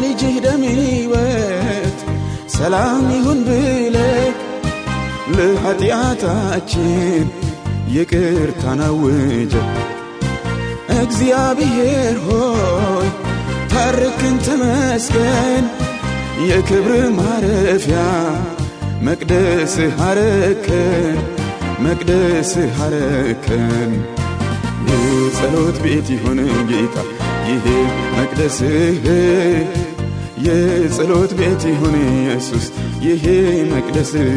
በልጅህ ደም ሕይወት ሰላም ይሁን ብለ ለኀጢአታችን ይቅርታን አውጀ እግዚአብሔር ሆይ ታርክን ተመስገን የክብር ማረፊያ መቅደስህ አረከን መቅደስህ አረከን። የጸሎት ቤት ይሁን ጌታ ይሄ መቅደስህ የጸሎት ቤት ይሁን ኢየሱስ ይሄ መቅደስህ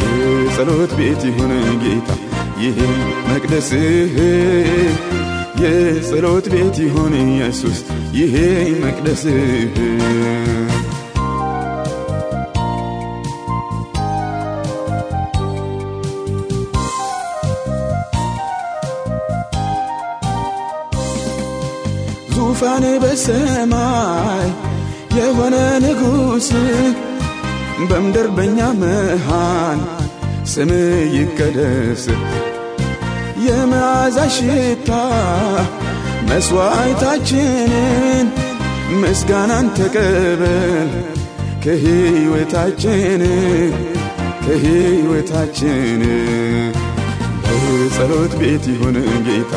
የጸሎት ቤት ይሁን ጌታ ይሄ መቅደስህ የጸሎት ቤት ይሁን ኢየሱስ ይሄ መቅደስህ ዙፋን በሰማይ የሆነ ንጉሥ በምድር በኛ መሃል ስም ይቀደስ። የመዓዛ ሽታ መሥዋዕታችንን ምስጋናን ተቀበል። ከሕይወታችን ከሕይወታችን በጸሎት ቤት ይሁን ጌታ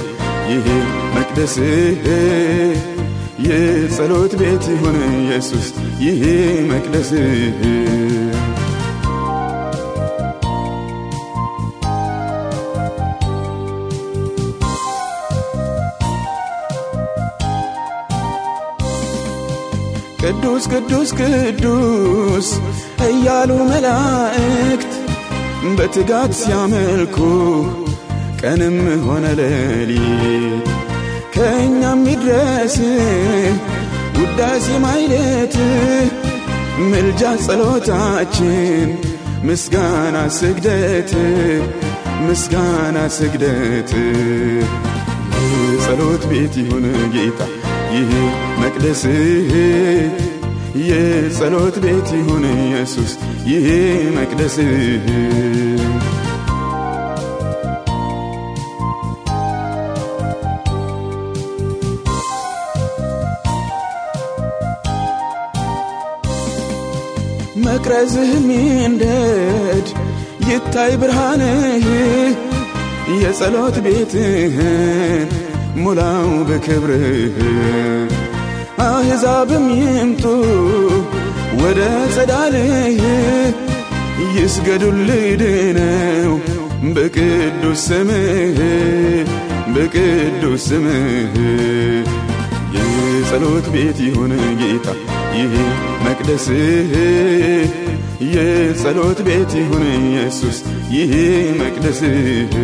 ይሄ መቅደስህ የጸሎት ቤት ይሁን ኢየሱስ ይሄ መቅደስህ። ቅዱስ ቅዱስ ቅዱስ እያሉ መላእክት በትጋት ሲያመልኩ ቀንም ሆነ ሌሊት ከእኛም ይድረስ ውዳሴ ማይለት ምልጃ ጸሎታችን ምስጋና ስግደት ምስጋና ስግደት። ጸሎት ቤት ይሁን ጌታ ይህ መቅደስህ የጸሎት ቤት ይሁን ኢየሱስ ይህ መቅደስህ መቅረዝህ ሚንደድ ይታይ ብርሃንህ የጸሎት ቤትህን ሙላው በክብርህ። አሕዛብም ይምጡ ወደ ጸዳልህ። ይስገዱልህ ድነው በቅዱስ ስምህ በቅዱስ ስምህ የጸሎት ቤት ይሁን ጌታ ይህ መቅደስህ የጸሎት ቤት ይሁን ኢየሱስ ይህ መቅደስህ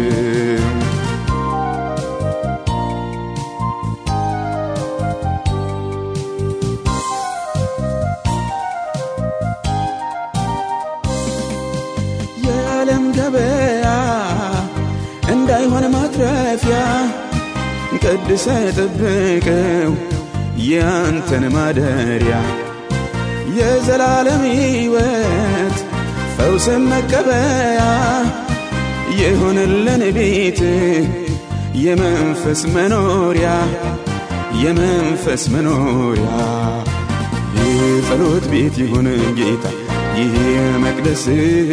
የዓለም ገበያ እንዳይሆን ማትረፊያ ቀድሰ ጠብቀው ያንተን ማደሪያ የዘላለም ሕይወት ፈውስን መቀበያ የሆንልን ቤት የመንፈስ መኖሪያ የመንፈስ መኖሪያ የጸሎት ቤት ይሁን ጌታ ይህ መቅደስህ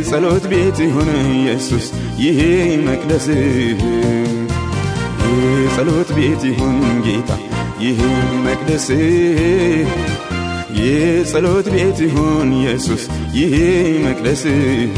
የጸሎት ቤት ይሁን ኢየሱስ ይህ መቅደስህ የጸሎት ቤት ይሁን ጌታ ይህ መቅደስህ የጸሎት ቤት ይሁን ኢየሱስ ይህ መቅደስህ